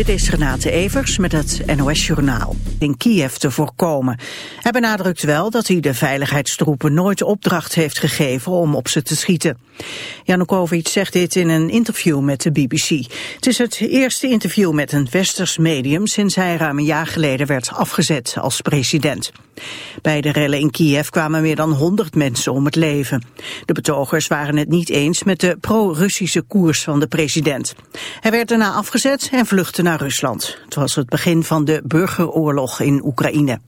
Dit is Renate Evers met het NOS Journaal. In Kiev te voorkomen. Hij benadrukt wel dat hij de veiligheidstroepen nooit opdracht heeft gegeven om op ze te schieten. Janukovic zegt dit in een interview met de BBC. Het is het eerste interview met een westers medium sinds hij ruim een jaar geleden werd afgezet als president. Bij de rellen in Kiev kwamen meer dan 100 mensen om het leven. De betogers waren het niet eens met de pro-Russische koers van de president. Hij werd daarna afgezet en vluchtte naar Rusland. Het was het begin van de burgeroorlog in Oekraïne.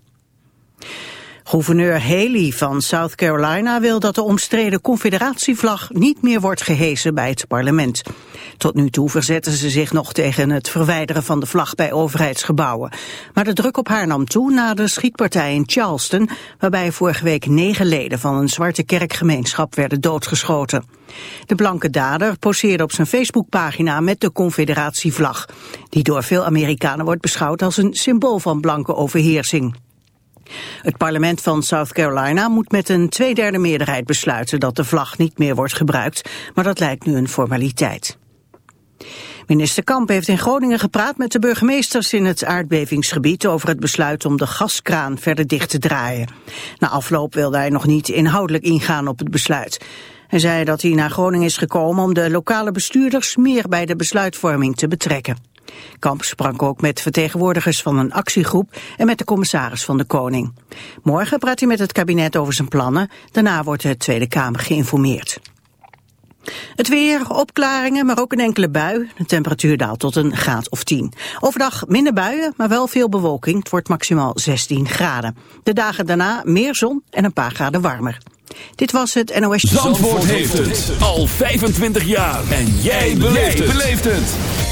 Gouverneur Haley van South Carolina wil dat de omstreden confederatievlag niet meer wordt gehesen bij het parlement. Tot nu toe verzetten ze zich nog tegen het verwijderen van de vlag bij overheidsgebouwen. Maar de druk op haar nam toe na de schietpartij in Charleston, waarbij vorige week negen leden van een zwarte kerkgemeenschap werden doodgeschoten. De blanke dader poseerde op zijn Facebookpagina met de confederatievlag, die door veel Amerikanen wordt beschouwd als een symbool van blanke overheersing. Het parlement van South Carolina moet met een tweederde meerderheid besluiten dat de vlag niet meer wordt gebruikt, maar dat lijkt nu een formaliteit. Minister Kamp heeft in Groningen gepraat met de burgemeesters in het aardbevingsgebied over het besluit om de gaskraan verder dicht te draaien. Na afloop wilde hij nog niet inhoudelijk ingaan op het besluit. Hij zei dat hij naar Groningen is gekomen om de lokale bestuurders meer bij de besluitvorming te betrekken. Kamp sprak ook met vertegenwoordigers van een actiegroep en met de commissaris van de Koning. Morgen praat hij met het kabinet over zijn plannen. Daarna wordt de Tweede Kamer geïnformeerd. Het weer, opklaringen, maar ook een enkele bui. De temperatuur daalt tot een graad of 10. Overdag minder buien, maar wel veel bewolking. Het wordt maximaal 16 graden. De dagen daarna meer zon en een paar graden warmer. Dit was het NOS... Zandvoort, Zandvoort heeft het al 25 jaar. En jij beleeft het.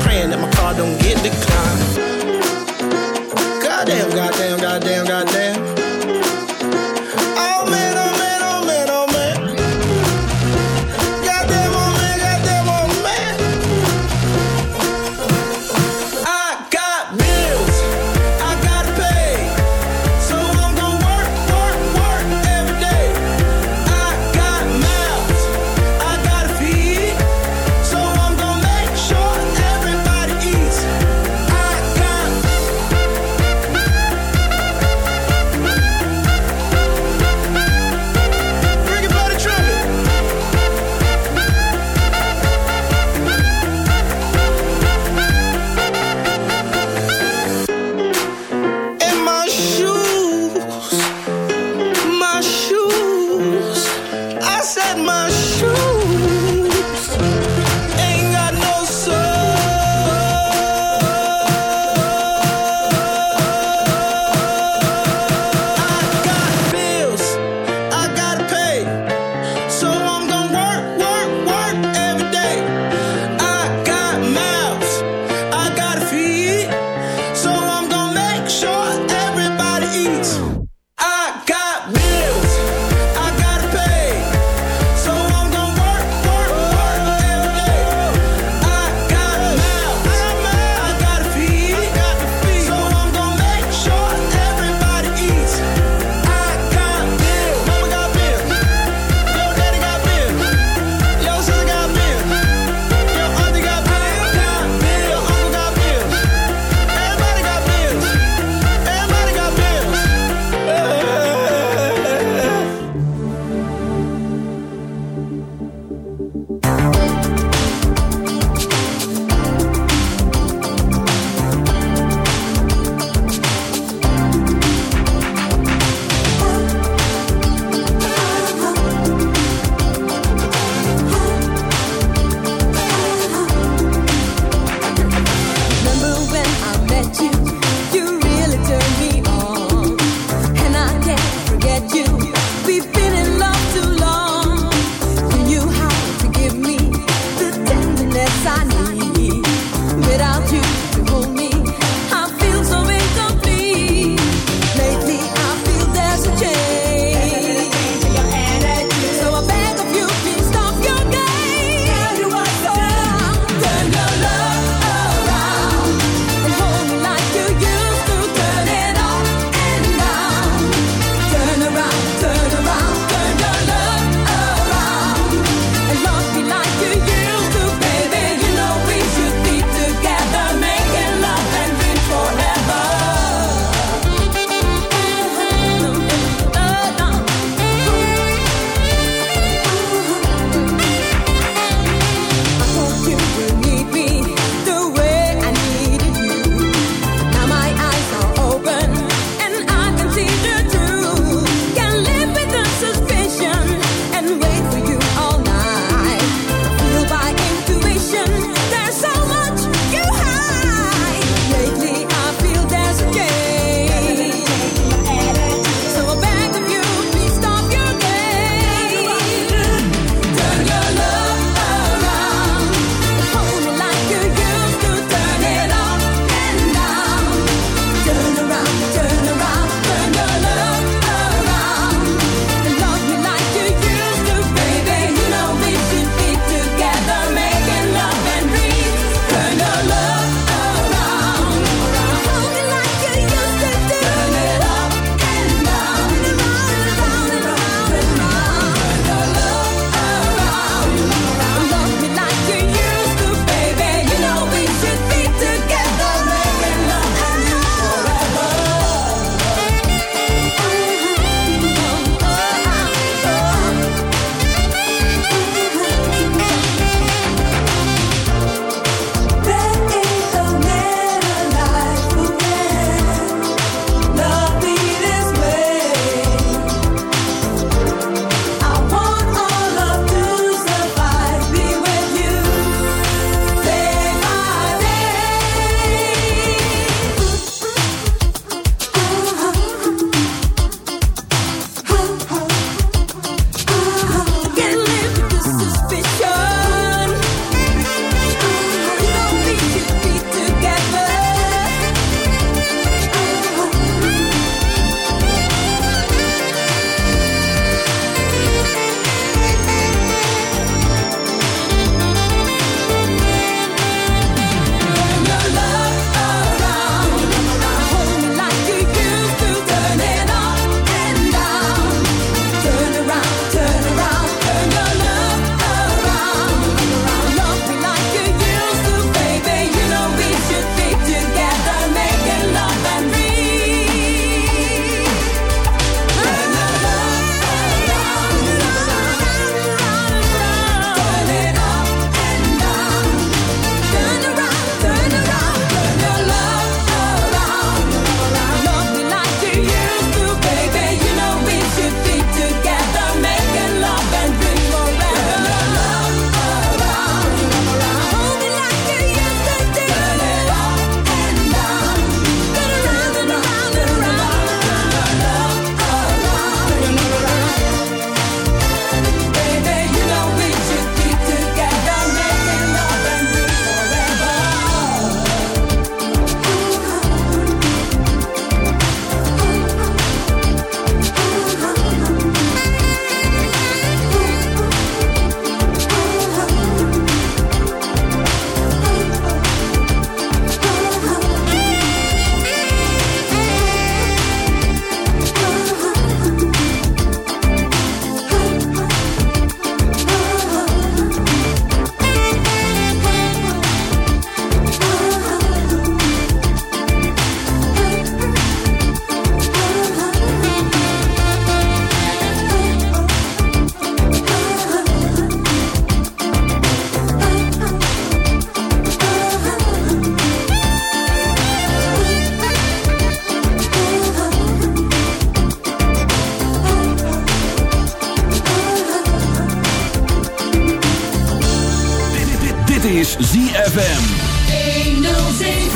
ZFM.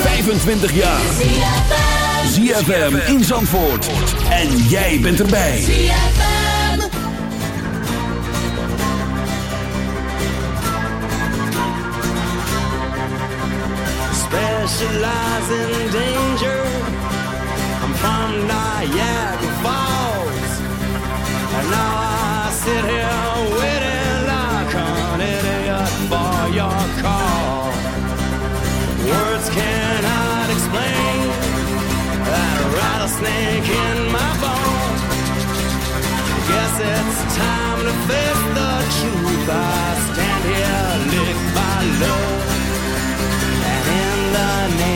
25 jaar. ZFM in Zandvoort. En jij bent erbij. ZFM. Specialize in danger. I'm from Niagara Falls. And now I sit here cannot explain that rattlesnake in my bones. Guess it's time to face the truth. I stand here licked by love, and in the name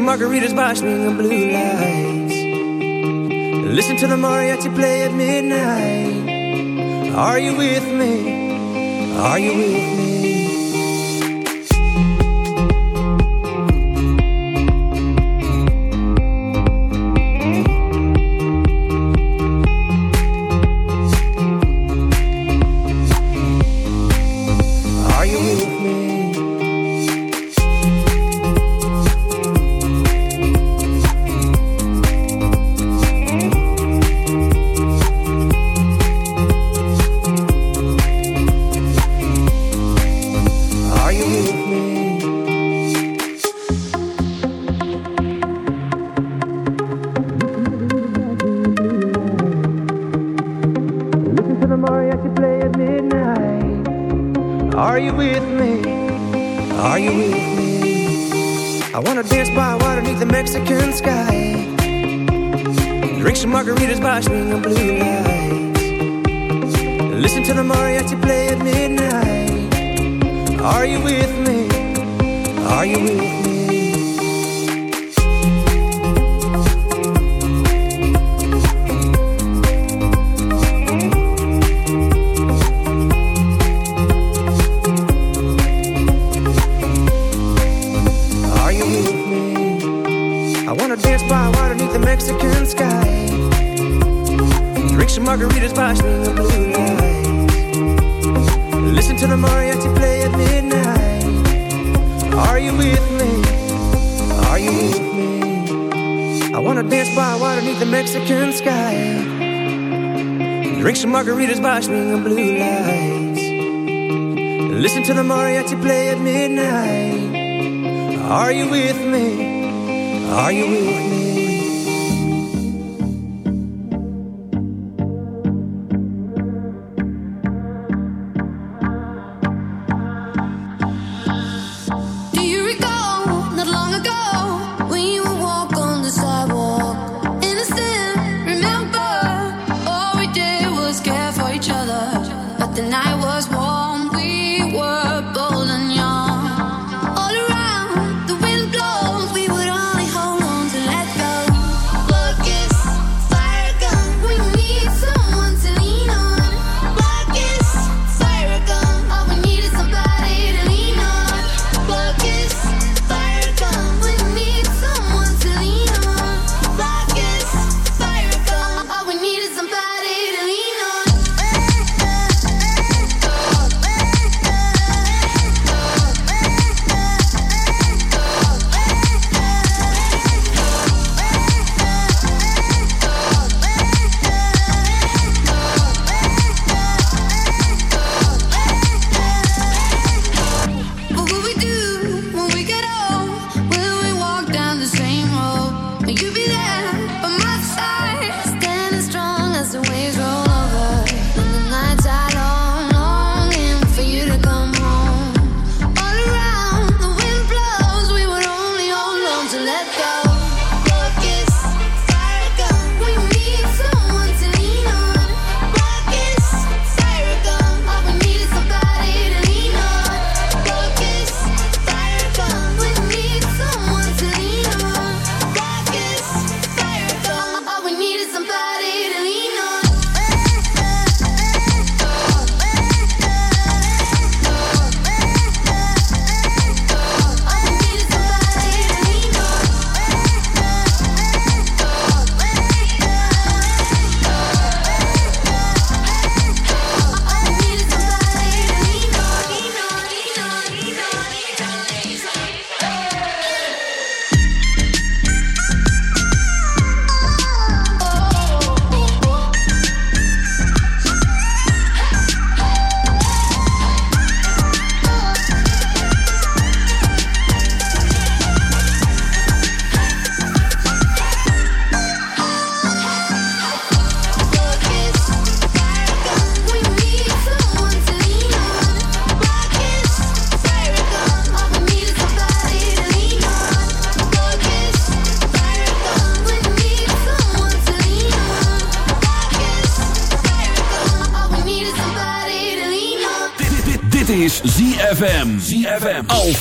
margaritas by swinging blue lights. Listen to the mariachi play at midnight. Are you with me? Are you with me? You? Margaritas by string of blue lights. Listen to the mariachi play at midnight. Are you with me? Are you with me?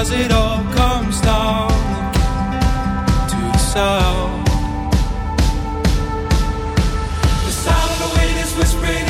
as it all comes down again to the sound. The sound of the wind is whispering